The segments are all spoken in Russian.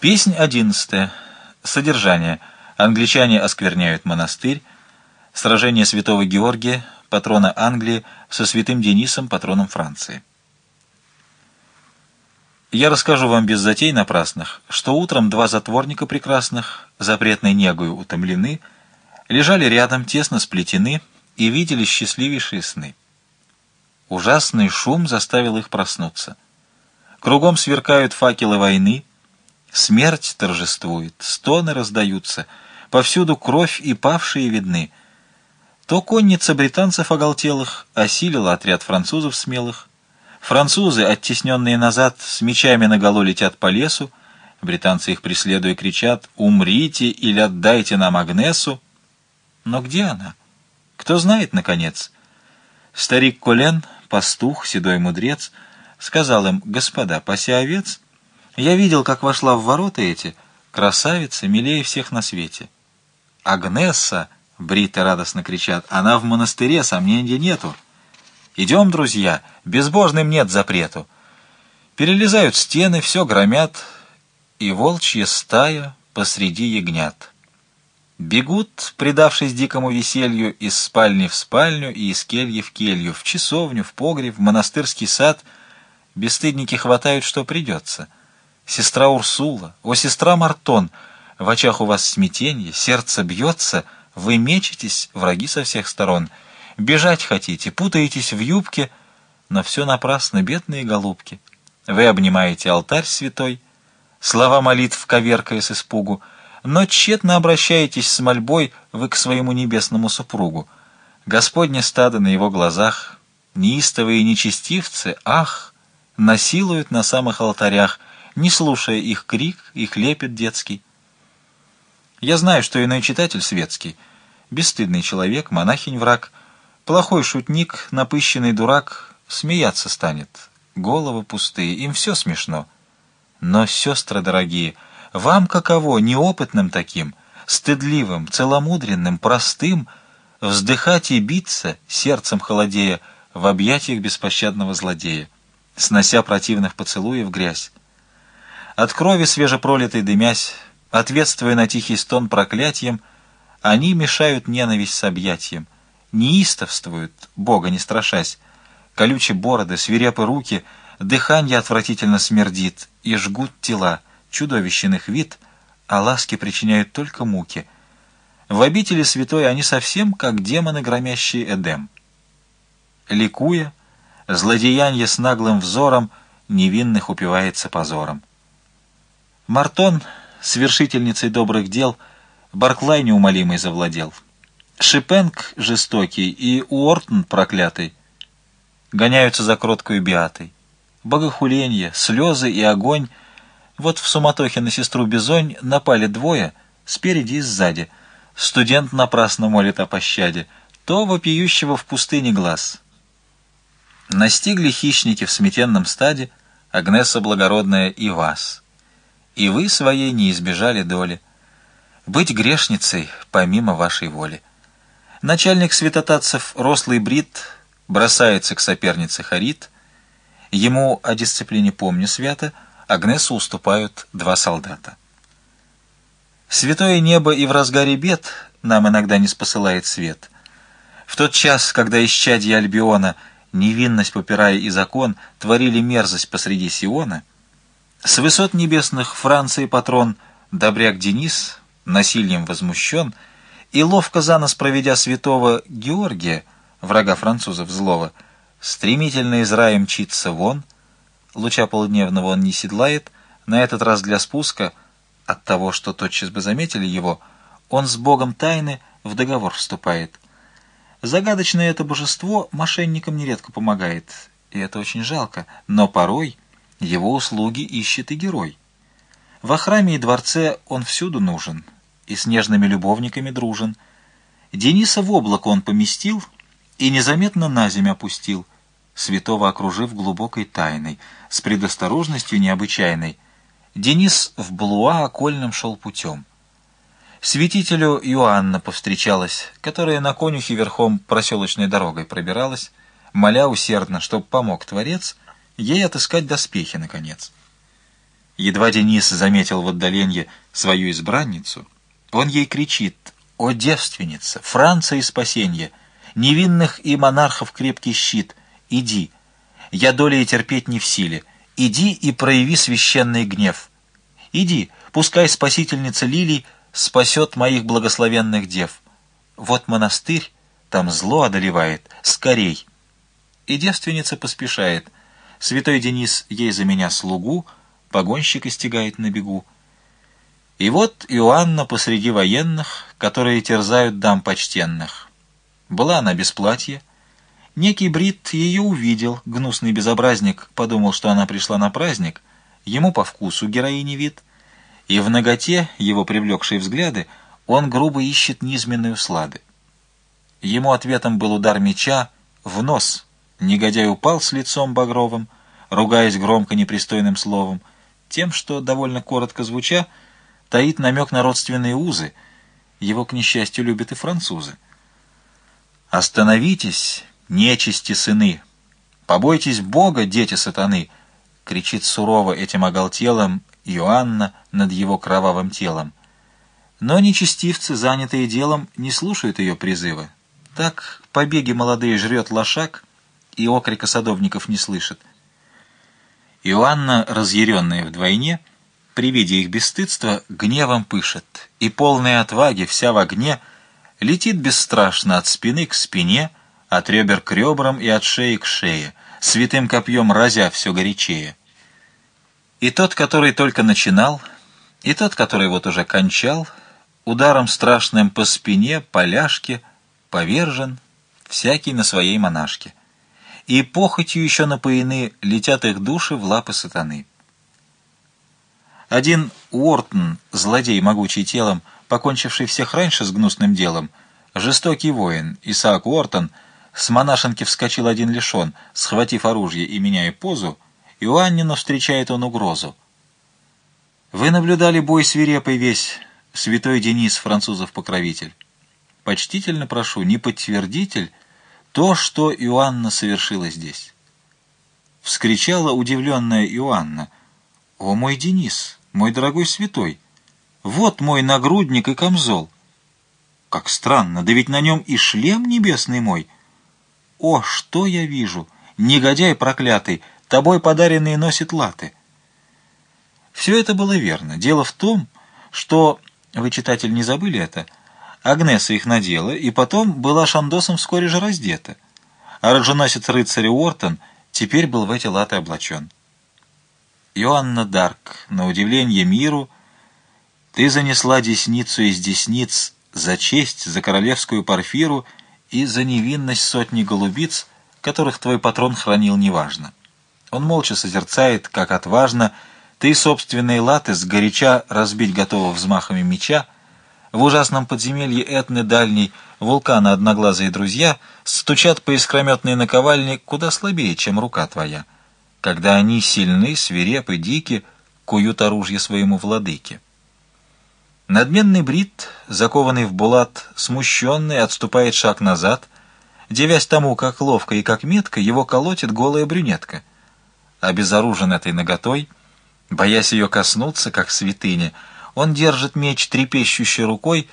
Песнь одиннадцатая. Содержание. Англичане оскверняют монастырь. Сражение святого Георгия, патрона Англии, со святым Денисом, патроном Франции. Я расскажу вам без затей напрасных, что утром два затворника прекрасных, запретной негою утомлены, лежали рядом, тесно сплетены и видели счастливейшие сны. Ужасный шум заставил их проснуться. Кругом сверкают факелы войны, смерть торжествует, стоны раздаются, повсюду кровь и павшие видны. То конница британцев оголтелых осилила отряд французов смелых. Французы, оттесненные назад, с мечами наголо летят по лесу, британцы их преследуя кричат «Умрите или отдайте нам Агнесу!» Но где она? Кто знает, наконец? Старик Колен, пастух, седой мудрец, сказал им, «Господа, пася овец, я видел, как вошла в ворота эти, красавица, милее всех на свете». «Агнесса!» — бриты радостно кричат, «она в монастыре, сомнений нету». «Идем, друзья, безбожным нет запрету». Перелезают стены, все громят, и волчья стая посреди ягнят. Бегут, предавшись дикому веселью, из спальни в спальню и из кельи в келью, в часовню, в погреб, в монастырский сад. Бесстыдники хватают, что придется. Сестра Урсула, о, сестра Мартон, в очах у вас смятенье, сердце бьется, вы мечетесь, враги со всех сторон. Бежать хотите, путаетесь в юбке, но все напрасно, бедные голубки. Вы обнимаете алтарь святой, слова молитв коверкая с испугу, но тщетно обращаетесь с мольбой вы к своему небесному супругу. Господне стадо на его глазах, неистовые нечестивцы, ах, насилуют на самых алтарях, не слушая их крик, их лепет детский. Я знаю, что иной читатель светский, бесстыдный человек, монахинь-враг, плохой шутник, напыщенный дурак, смеяться станет. Головы пустые, им все смешно. Но, сестры дорогие, — вам каково, неопытным таким, стыдливым, целомудренным, простым, вздыхать и биться, сердцем холодея, в объятиях беспощадного злодея, снося противных поцелуев грязь. От крови свежепролитой дымясь, ответствуя на тихий стон проклятием, они мешают ненависть с объятием, неистовствуют, Бога не страшась, колючие бороды, свирепы руки, дыхание отвратительно смердит, и жгут тела, чудовищен их вид, а ласки причиняют только муки. В обители святой они совсем как демоны, громящие Эдем. Ликуя, злодеяние с наглым взором невинных упивается позором. Мартон, свершительницей добрых дел, Барклай неумолимый завладел. Шипенг жестокий и Уортон проклятый гоняются за кроткую биатой. Богохуленье, слезы и огонь — вот в суматохе на сестру Бизонь напали двое, спереди и сзади. Студент напрасно молит о пощаде, то вопиющего в пустыне глаз. Настигли хищники в сметенном стаде, Агнеса благородная и вас. И вы своей не избежали доли. Быть грешницей помимо вашей воли. Начальник святотатцев, рослый брит, бросается к сопернице Харит. Ему о дисциплине помню свято — Агнесу уступают два солдата. Святое небо и в разгаре бед нам иногда не спосылает свет. В тот час, когда исчадья Альбиона, невинность попирая и закон, творили мерзость посреди Сиона, с высот небесных Франции патрон, добряк Денис, насильем возмущен, и ловко за нос проведя святого Георгия, врага французов злого, стремительно из рая мчится вон — Луча полудневного он не седлает, на этот раз для спуска, от того, что тотчас бы заметили его, он с богом тайны в договор вступает. Загадочное это божество мошенникам нередко помогает, и это очень жалко, но порой его услуги ищет и герой. Во храме и дворце он всюду нужен, и с нежными любовниками дружен. Дениса в облако он поместил и незаметно на землю опустил — святого окружив глубокой тайной, с предосторожностью необычайной. Денис в Блуа окольным шел путем. Святителю Иоанна повстречалась, которая на конюхе верхом проселочной дорогой пробиралась, моля усердно, чтоб помог Творец ей отыскать доспехи, наконец. Едва Денис заметил в отдалении свою избранницу, он ей кричит «О, девственница, Франция и спасенье! Невинных и монархов крепкий щит! Иди! Я долей терпеть не в силе! Иди и прояви священный гнев! Иди, пускай спасительница лилий спасет моих благословенных дев! Вот монастырь, там зло одолевает, скорей!» И девственница поспешает. Святой Денис ей за меня слугу — погонщик истягает на бегу. И вот Иоанна посреди военных, которые терзают дам почтенных. Была она без платья. Некий Брит ее увидел, гнусный безобразник, подумал, что она пришла на праздник. Ему по вкусу героини вид. И в ноготе, его привлекшие взгляды, он грубо ищет низменные услады. Ему ответом был удар меча в нос. Негодяй упал с лицом багровым, ругаясь громко непристойным словом тем, что, довольно коротко звуча, таит намек на родственные узы. Его, к несчастью, любят и французы. «Остановитесь, нечисти сыны! Побойтесь Бога, дети сатаны!» — кричит сурово этим оголтелым Иоанна над его кровавым телом. Но нечестивцы, занятые делом, не слушают ее призыва. Так побеги молодые жрет лошак, и окрика садовников не слышит. Иоанна, разъяренная вдвойне, при виде их бесстыдства, гневом пышет, и полная отваги, вся в огне, летит бесстрашно от спины к спине, от ребер к ребрам и от шеи к шее, святым копьем разя все горячее. И тот, который только начинал, и тот, который вот уже кончал, ударом страшным по спине, по ляжке, повержен, всякий на своей монашке и похотью еще напоены летят их души в лапы сатаны. Один Уортон, злодей, могучий телом, покончивший всех раньше с гнусным делом, жестокий воин, Исаак Уортон, с монашенки вскочил один лишен, схватив оружие и меняя позу, Иоаннину встречает он угрозу. Вы наблюдали бой свирепый весь, святой Денис, французов покровитель. Почтительно прошу, не подтвердитель, то, что Иоанна совершила здесь. Вскричала удивленная Иоанна. «О, мой Денис, мой дорогой святой! Вот мой нагрудник и камзол!» «Как странно, да ведь на нем и шлем небесный мой!» «О, что я вижу! Негодяй проклятый, тобой подаренные носит латы!» Все это было верно. Дело в том, что... Вы, читатель, не забыли это — Агнеса их надела, и потом была шандосом вскоре же раздета. А роженосец рыцаря Уортон теперь был в эти латы облачен. Иоанна Дарк, на удивление миру, ты занесла десницу из десниц за честь, за королевскую парфиру и за невинность сотни голубиц, которых твой патрон хранил неважно. Он молча созерцает, как отважно ты собственные латы сгоряча разбить готова взмахами меча, в ужасном подземелье Этны дальней вулкана одноглазые друзья стучат по искрометной наковальне куда слабее, чем рука твоя, когда они сильны, свирепы, дики, куют оружие своему владыке. Надменный брит, закованный в булат, смущенный, отступает шаг назад, девясь тому, как ловко и как метко его колотит голая брюнетка. Обезоружен этой наготой, боясь ее коснуться, как святыня, он держит меч трепещущей рукой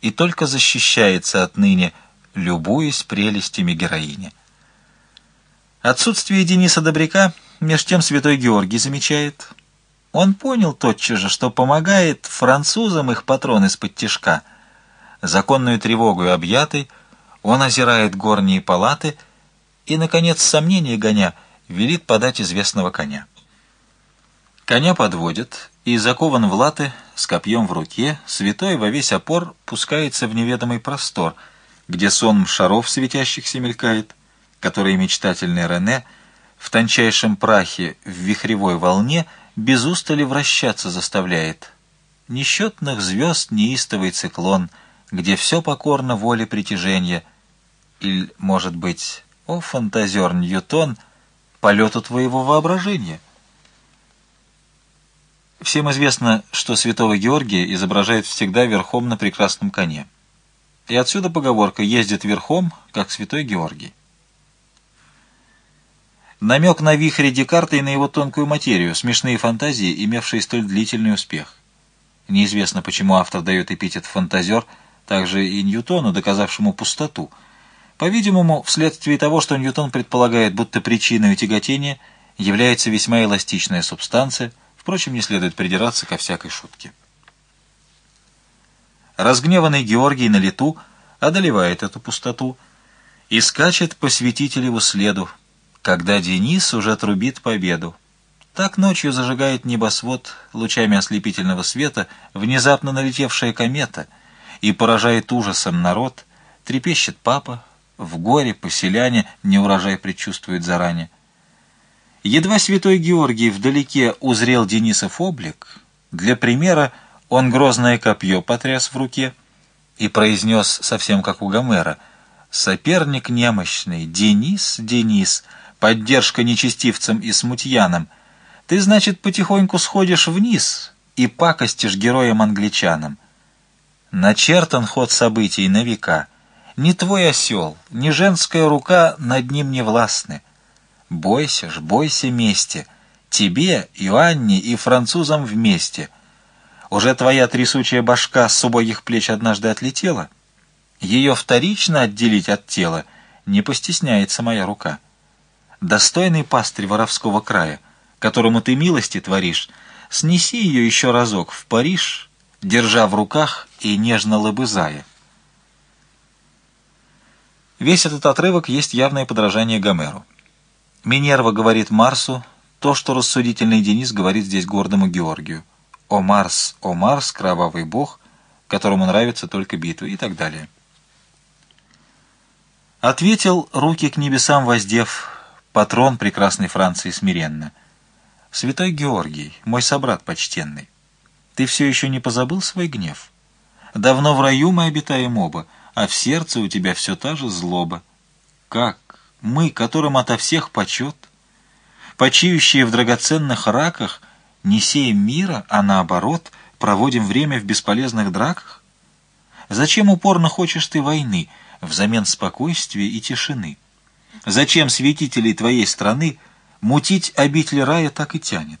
и только защищается отныне, любуясь прелестями героини. Отсутствие Дениса Добряка меж тем святой Георгий замечает. Он понял тотчас же, что помогает французам их патрон из-под тишка. Законную тревогу объятый, он озирает горние палаты и, наконец, сомнения гоня, велит подать известного коня. Коня подводят, и, закован в латы, с копьем в руке, святой во весь опор пускается в неведомый простор, где сон шаров светящихся мелькает, которые мечтательный Рене в тончайшем прахе, в вихревой волне, без устали вращаться заставляет. Несчетных звезд неистовый циклон, где все покорно воле притяжения, или, может быть, о, фантазер Ньютон, полету твоего воображения — Всем известно, что святого Георгия изображают всегда верхом на прекрасном коне. И отсюда поговорка «ездит верхом, как святой Георгий». Намек на вихре Декарта и на его тонкую материю, смешные фантазии, имевшие столь длительный успех. Неизвестно, почему автор дает эпитет «фантазер», также и Ньютону, доказавшему пустоту. По-видимому, вследствие того, что Ньютон предполагает, будто причиной тяготения является весьма эластичная субстанция, впрочем, не следует придираться ко всякой шутке. Разгневанный Георгий на лету одолевает эту пустоту и скачет по святителеву следу, когда Денис уже трубит победу. Так ночью зажигает небосвод лучами ослепительного света внезапно налетевшая комета и поражает ужасом народ, трепещет папа, в горе поселяне неурожай предчувствует заранее. Едва святой Георгий вдалеке узрел Денисов облик, для примера он грозное копье потряс в руке и произнес совсем как у Гомера «Соперник немощный, Денис, Денис, поддержка нечестивцам и смутьянам. Ты, значит, потихоньку сходишь вниз и пакостишь героям-англичанам. Начертан ход событий на века. Ни твой осел, ни женская рука над ним не властны. Бойся ж, бойся мести. Тебе, Иоанне и французам вместе. Уже твоя трясучая башка с убогих плеч однажды отлетела. Ее вторично отделить от тела не постесняется моя рука достойный пастырь воровского края, которому ты милости творишь, снеси ее еще разок в Париж, держа в руках и нежно лобызая. Весь этот отрывок есть явное подражание Гомеру. Минерва говорит Марсу то, что рассудительный Денис говорит здесь гордому Георгию. «О Марс, о Марс, кровавый бог, которому нравятся только битвы» и так далее. Ответил, руки к небесам воздев, патрон прекрасной Франции смиренно. «Святой Георгий, мой собрат почтенный, ты все еще не позабыл свой гнев? Давно в раю мы обитаем оба, а в сердце у тебя все та же злоба. Как? Мы, которым ото всех почет, почиющие в драгоценных раках, не сеем мира, а наоборот, проводим время в бесполезных драках? Зачем упорно хочешь ты войны взамен спокойствия и тишины?» Зачем святителей твоей страны мутить обитель рая так и тянет?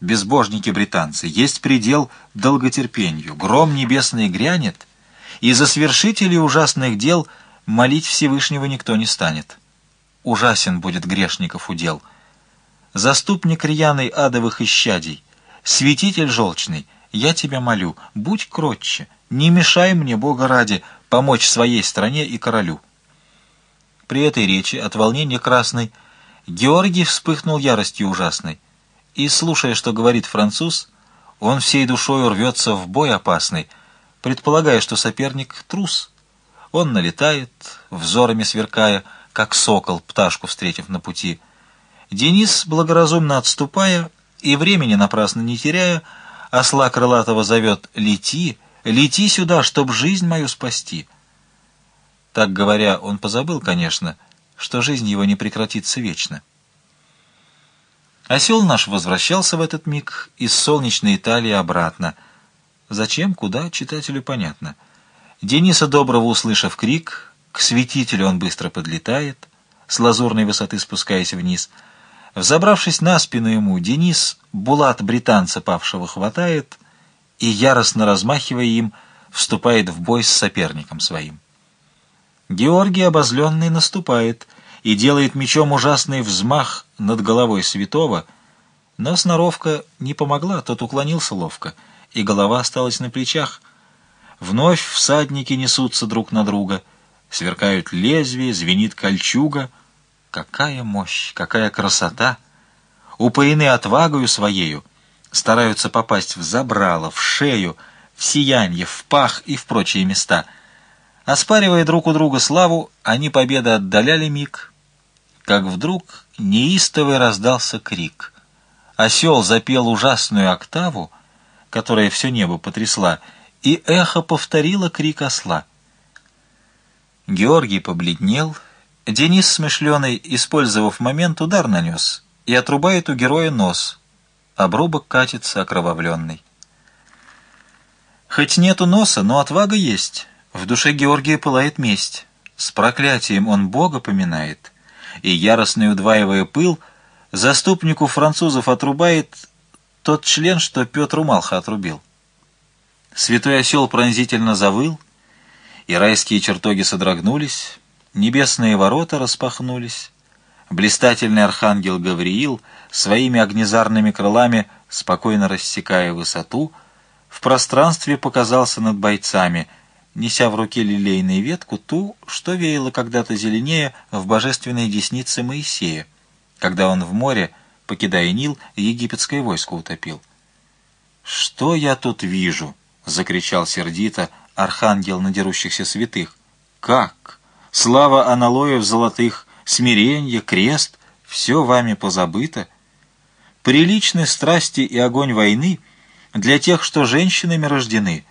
Безбожники британцы, есть предел долготерпению, гром небесный грянет, и за свершителей ужасных дел молить Всевышнего никто не станет. Ужасен будет грешников удел. Заступник рьяный адовых исчадий, святитель желчный, я тебя молю, будь кротче, не мешай мне, Бога ради, помочь своей стране и королю. При этой речи от волнения красной Георгий вспыхнул яростью ужасной. И, слушая, что говорит француз, он всей душой рвется в бой опасный, предполагая, что соперник — трус. Он налетает, взорами сверкая, как сокол, пташку встретив на пути. Денис, благоразумно отступая и времени напрасно не теряя, осла крылатого зовет «Лети, лети сюда, чтоб жизнь мою спасти». Так говоря, он позабыл, конечно, что жизнь его не прекратится вечно. Осел наш возвращался в этот миг из солнечной Италии обратно. Зачем, куда, читателю понятно. Дениса Доброго, услышав крик, к святителю он быстро подлетает, с лазурной высоты спускаясь вниз. Взобравшись на спину ему, Денис булат британца павшего хватает и, яростно размахивая им, вступает в бой с соперником своим. Георгий обозленный наступает и делает мечом ужасный взмах над головой святого, но сноровка не помогла, тот уклонился ловко, и голова осталась на плечах. Вновь всадники несутся друг на друга, сверкают лезвия, звенит кольчуга. Какая мощь, какая красота! Упоены отвагою своею, стараются попасть в забрало, в шею, в сиянье, в пах и в прочие места — Оспаривая друг у друга славу, они победы отдаляли миг, как вдруг неистовый раздался крик. Осел запел ужасную октаву, которая все небо потрясла, и эхо повторило крик осла. Георгий побледнел, Денис смышленый, использовав момент, удар нанес и отрубает у героя нос. Обрубок катится окровавленный. Хоть нету носа, но отвага есть. В душе Георгия пылает месть. С проклятием он Бога поминает. и, яростно удваивая пыл, заступнику французов отрубает тот член, что Петр Малха отрубил. Святой осел пронзительно завыл, и райские чертоги содрогнулись, небесные ворота распахнулись, блистательный архангел Гавриил своими огнезарными крылами, спокойно рассекая высоту, в пространстве показался над бойцами, неся в руке лилейную ветку ту, что веяло когда-то зеленее в божественной деснице Моисея, когда он в море, покидая Нил, египетское войско утопил. «Что я тут вижу?» — закричал сердито архангел надерущихся святых. «Как? Слава аналоев золотых, смиренье, крест — все вами позабыто? Приличны страсти и огонь войны для тех, что женщинами рождены.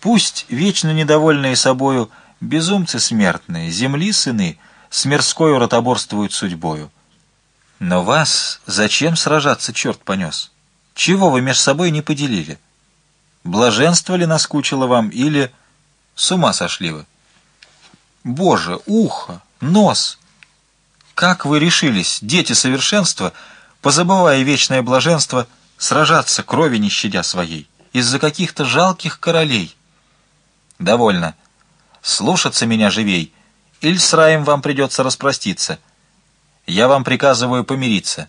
Пусть вечно недовольные собою безумцы смертные, земли сыны, с мирскою ротоборствуют судьбою. Но вас зачем сражаться черт понес? Чего вы меж собой не поделили? Блаженство ли наскучило вам или с ума сошли вы? Боже, ухо, нос! Как вы решились, дети совершенства, позабывая вечное блаженство, сражаться, крови не щадя своей, из-за каких-то жалких королей? Довольно. Слушаться меня живей, или с раем вам придется распроститься. Я вам приказываю помириться.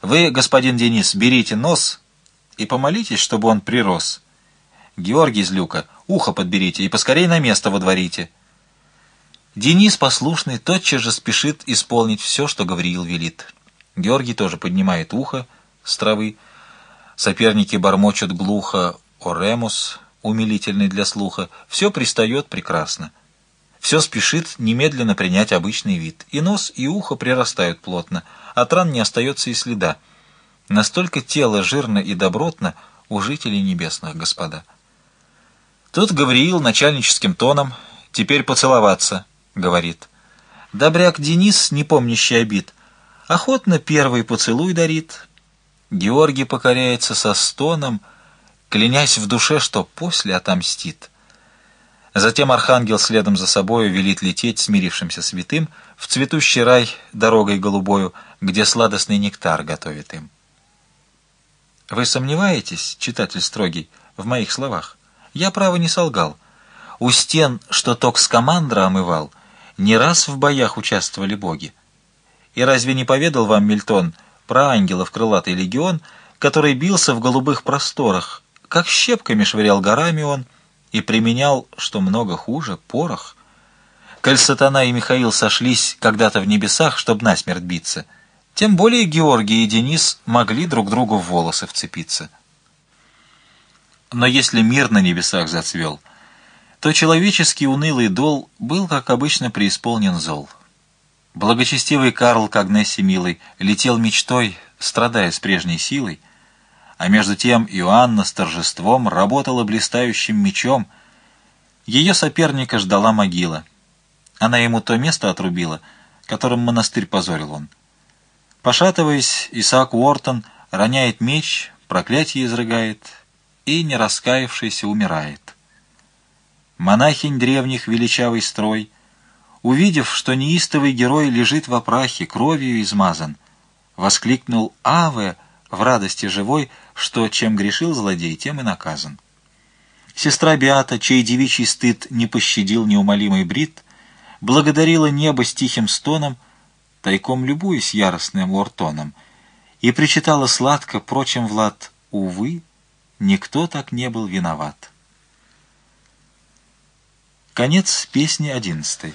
Вы, господин Денис, берите нос и помолитесь, чтобы он прирос. Георгий из люка, ухо подберите и поскорей на место водворите. Денис, послушный, тотчас же спешит исполнить все, что Гавриил велит. Георгий тоже поднимает ухо с травы. Соперники бормочут глухо «Оремус», умилительный для слуха. Все пристает прекрасно. Все спешит немедленно принять обычный вид. И нос, и ухо прирастают плотно. От ран не остается и следа. Настолько тело жирно и добротно у жителей небесных, господа. Тут Гавриил начальническим тоном «Теперь поцеловаться», — говорит. Добряк Денис, не помнящий обид, охотно первый поцелуй дарит. Георгий покоряется со стоном, клянясь в душе, что после отомстит. Затем архангел следом за собою велит лететь смирившимся святым в цветущий рай дорогой голубою, где сладостный нектар готовит им. Вы сомневаетесь, читатель строгий, в моих словах? Я, право, не солгал. У стен, что ток с командра омывал, не раз в боях участвовали боги. И разве не поведал вам Мильтон про ангелов крылатый легион, который бился в голубых просторах, как щепками швырял горами он и применял, что много хуже, порох? Коль сатана и Михаил сошлись когда-то в небесах, чтобы насмерть биться, тем более Георгий и Денис могли друг другу в волосы вцепиться. Но если мир на небесах зацвел, то человеческий унылый дол был, как обычно, преисполнен зол. Благочестивый Карл к Агнессе милой летел мечтой, страдая с прежней силой, а между тем Иоанна с торжеством работала блистающим мечом. Ее соперника ждала могила. Она ему то место отрубила, которым монастырь позорил он. Пошатываясь, Исаак Уортон роняет меч, проклятие изрыгает — и, не раскаявшийся, умирает. Монахинь древних величавый строй, увидев, что неистовый герой лежит в опрахе, кровью измазан, воскликнул «Аве!» в радости живой, что чем грешил злодей, тем и наказан. Сестра Биата, чей девичий стыд не пощадил неумолимый брит, благодарила небо с тихим стоном, тайком любуясь яростным лортоном, и причитала сладко, прочим, Влад, увы, Никто так не был виноват. Конец песни одиннадцатой.